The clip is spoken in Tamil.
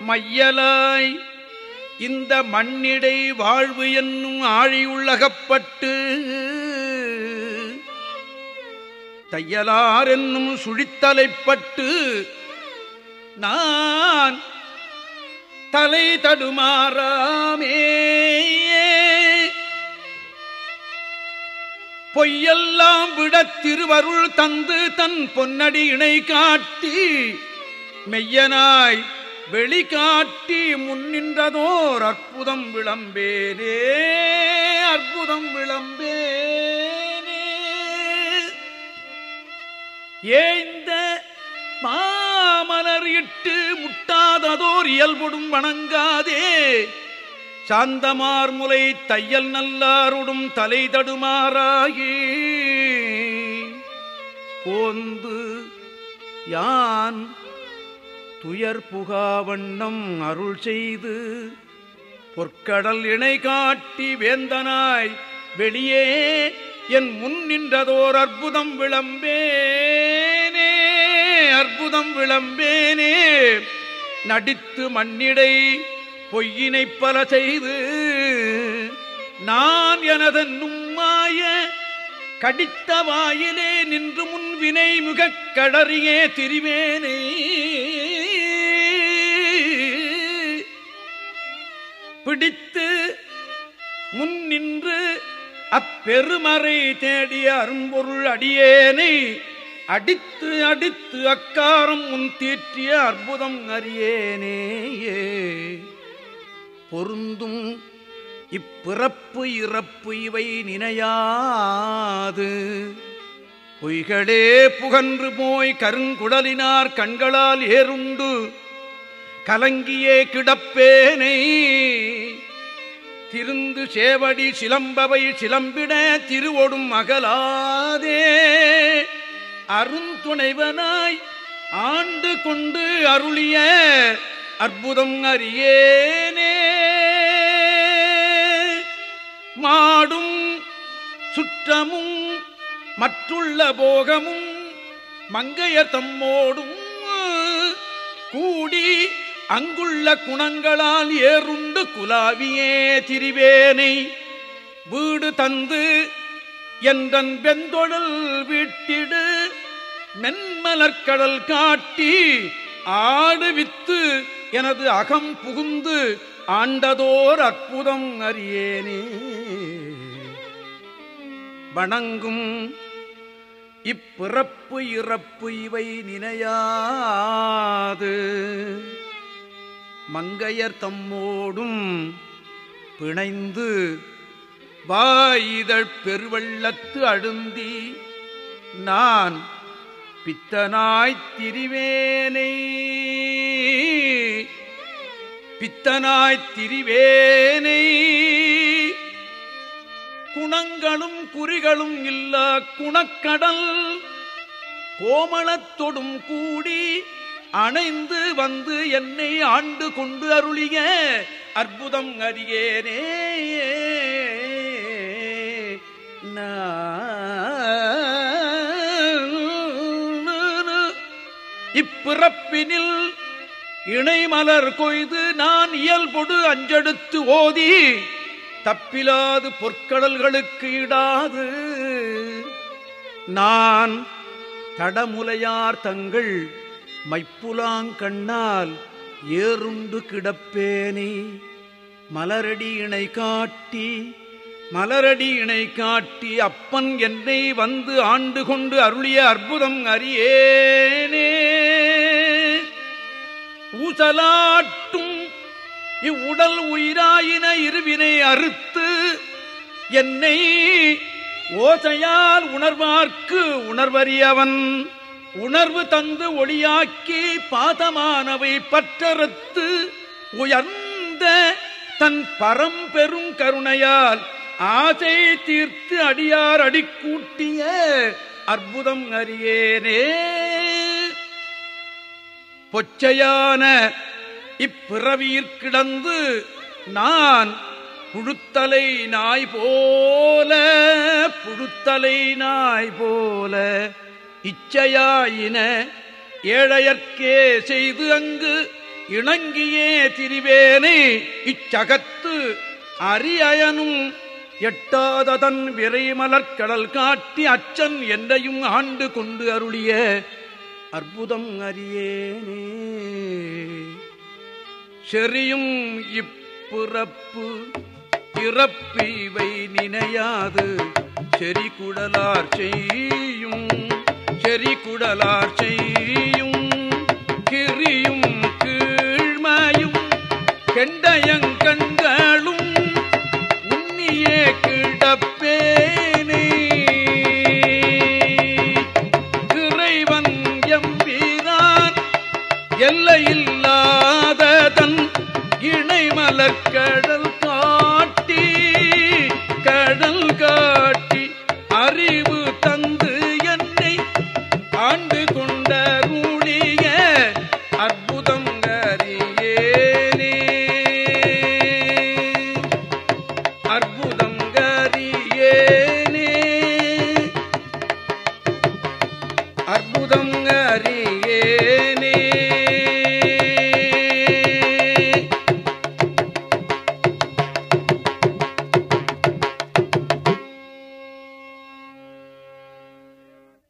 மையலாய் இந்த மண்ணிடை வாழ்வு என்னும் ஆழியுள்ளகப்பட்டு தையலார் என்னும் சுழித்தலைப்பட்டு நான் தலை தடுமாறாமே. பொய்யெல்லாம் விட திருவருள் தந்து தன் பொன்னடி இணை காட்டி மெய்யனாய் வெளி காட்டி முன்னின்றதோர் அற்புதம் விளம்பேனே அற்புதம் விளம்பேனே. ஏந்த மாமலர் இட்டு முட்டா சார்ந்ததோர் இயல்புடும் வணங்காதே. சாந்தமார் முலை தையல் நல்லாருடும் தலை தடுமாறாகி போந்து யான் துயர் புகாவண்ணம் அருள் செய்து பொற்கடல் இணை காட்டி வேந்தனாய் வெளியே என் முன் நின்றதோர் அற்புதம் விளம்பேனே அற்புதம் விளம்பேனே. நடித்து மண்ணிடை பொய்யினை பல செய்து நான் எனதன் நும்மாய கடித்த வாயிலே நின்று முன் வினை முகக் கடறியே திரிவேனே. பிடித்து முன் நின்று அப்பெருமறை தேடிய அரும்பொருள் அடியேனை அடித்து அடித்து அக்காரம் உன் தீற்றிய அற்புதம் அறியேனேயே பொருந்தும் இப்பிறப்பு இறப்பு இவை நினையாது. பொய்களே புகன்று போய் கருங்குடலினார் கண்களால் ஏறுண்டு கலங்கியே கிடப்பேனை. திருந்து சேவடி சிலம்பவை சிலம்பிட திருவொடும் அகலாதே. அருந்துணைவனாய் ஆண்டு கொண்டு அருளிய அற்புதம் அறியேனே. மாடும் சுற்றமும் மற்றுள்ள போகமும் மங்கைய தம்மோடும் கூடி அங்குள்ள குணங்களால் ஏறுண்டு குலாவியே திரிவேனை வீடு தந்து என்றன் வெந்தொழல் வீட்டிடு மென்மலர்கடல் காட்டி ஆடு வித்து எனது அகம் புகுந்து ஆண்டதோர் அற்புதம் அறியேனே. வணங்கும் இப்பிறப்பு இறப்பு இவை நினையாது. மங்கையர் தம்மோடும் பிணைந்து வாயிதழ் பெருவள்ளத்து அழுந்தி நான் பித்தனாய்த் திரிவேனை. பித்தனாய்த் திரிவேனை. குணங்களும் குறிகளும் இல்லா குணக்கடல். கோமளத்தொடும் கூடி அணைந்து வந்து என்னை ஆண்டு கொண்டு அருளிய அற்புதம் அறியேனே. நான் பிறப்பினில் இணைமலர் கொய்து நான் இயல்பொடு அஞ்செடுத்து ஓதி தப்பிலாது பொற்கடல்களுக்கு இடாது. நான் தடமுலையார் தங்கள் மைப்புலாங்கண்ணால் ஏறுண்டு கிடப்பேனே. மலரடி இணை காட்டி மலரடி இணை காட்டி அப்பன் என்னை வந்து ஆண்டு கொண்டு அருளிய அற்புதம் அறியேனே. ஊசலாட்டும். இவ்வுடல் உயிராயின இருவினை அறுத்து என்னை ஓசையால் உணர்வார்க்கு உணர்வறியவன். உணர்வு தந்து ஒளியாக்கி பாதமானவை பற்றறுத்து உயர்ந்த தன் பரம்பெரும் கருணையால் ஆசை தீர்த்து அடியார் அடிக்கூட்டிய அற்புதம் அறியேனே. பொச்சையான இப்பிறவியிற் கிடந்து நான் புழுத்தலை நாய் போல புழுத்தலை நாய் போல இச்சையாயின ஏழையர்க்கே செய்து அங்கு இணங்கியே திரிவேனே இச்சகத்து அரியனும் எட்டாததன் விரைமலர்கடல் காட்டி அச்சன் என்னையும் ஆண்டு கொண்டு அருளிய அற்புதம் அறியேனே. செறியும் இப்புறப்பு இவை நினையாது. செறி குடலார் செய்யும் செறி குடலார் செய்யும். கிரியும் கீழ்மையும் கெண்டயங்கண்களும் உன்னியே கிடப்பே.